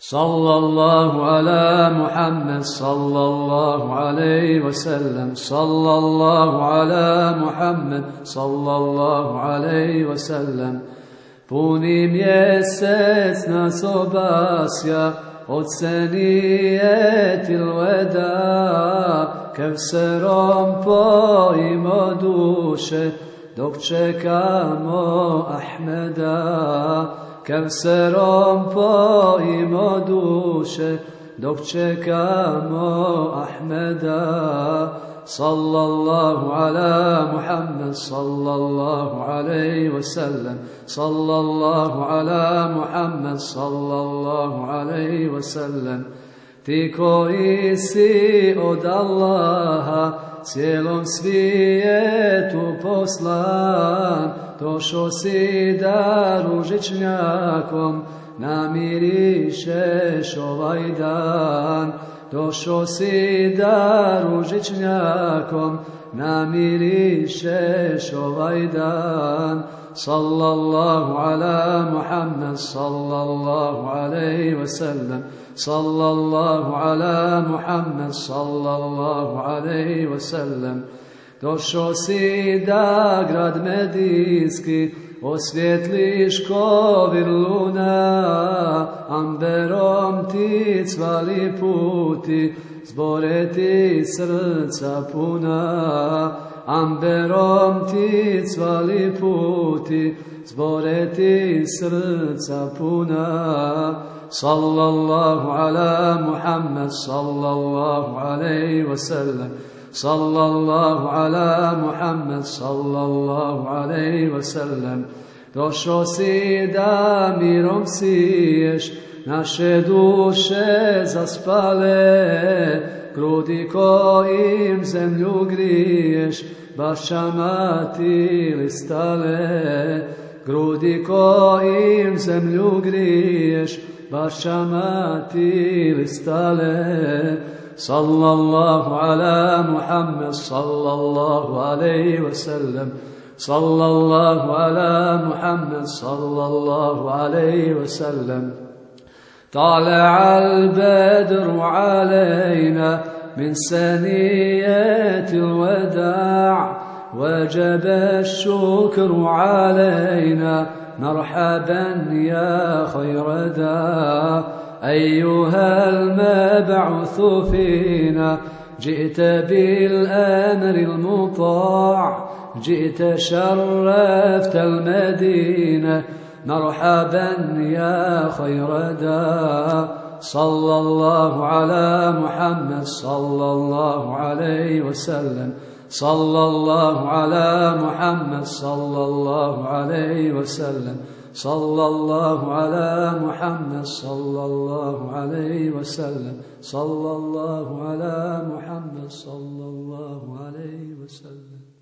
صلى الله على محمد صلى الله عليه وسلم صلى الله على محمد صلى الله عليه وسلم Puni mjesec nas obasja od senijetil veda, kevserom pojimo duše, dok čekamo Ahmeda. Pojimo duše, dok čekamo Ahmeda. صلى الله على محمد صلى الله عليه وسلم صلى الله على محمد صلى الله عليه وسلم Ti koji si od Allaha cijelom svijetu poslan, došo si da ružičnjakom namirišeš ovaj dan. Došo si da ružičnjakom namirišeš ovaj dan. Sallallahu ala Muhammad sallallahu alaihi wa sallam. Sallallahu ala Muhammad sallallahu alaihi wa sallam. Došo si da grad Medijski osvjetliš kovir luna, amberom ti cvali puti, zbore ti srca puna. Amberom ti cvali puti, zbore ti srca puna. صلى الله على محمد صلى الله عليه وسلم صلى الله على محمد صلى الله عليه وسلم da mirom siješ naše duše zaspale, grudi kojim zemlju griješ, bašama ti listale. Grudi kojim zemlju griješ, bašama ti listale. صلى الله على محمد صلى الله عليه وسلم صلى الله على محمد صلى الله عليه وسلم طلع البدر علينا من سنية الوداع وجب الشكر علينا مرحبا يا خير داع. أيها المبعوث فينا جئت بالأمر المطاع جئت شرفت المدينة. مرحبا يا خير دا. صلى الله على محمد صلى الله عليه وسلم. صلى الله على محمد صلى الله عليه وسلم. صلى الله على محمد صلى الله عليه وسلم. صلى الله على محمد صلى الله عليه وسلم.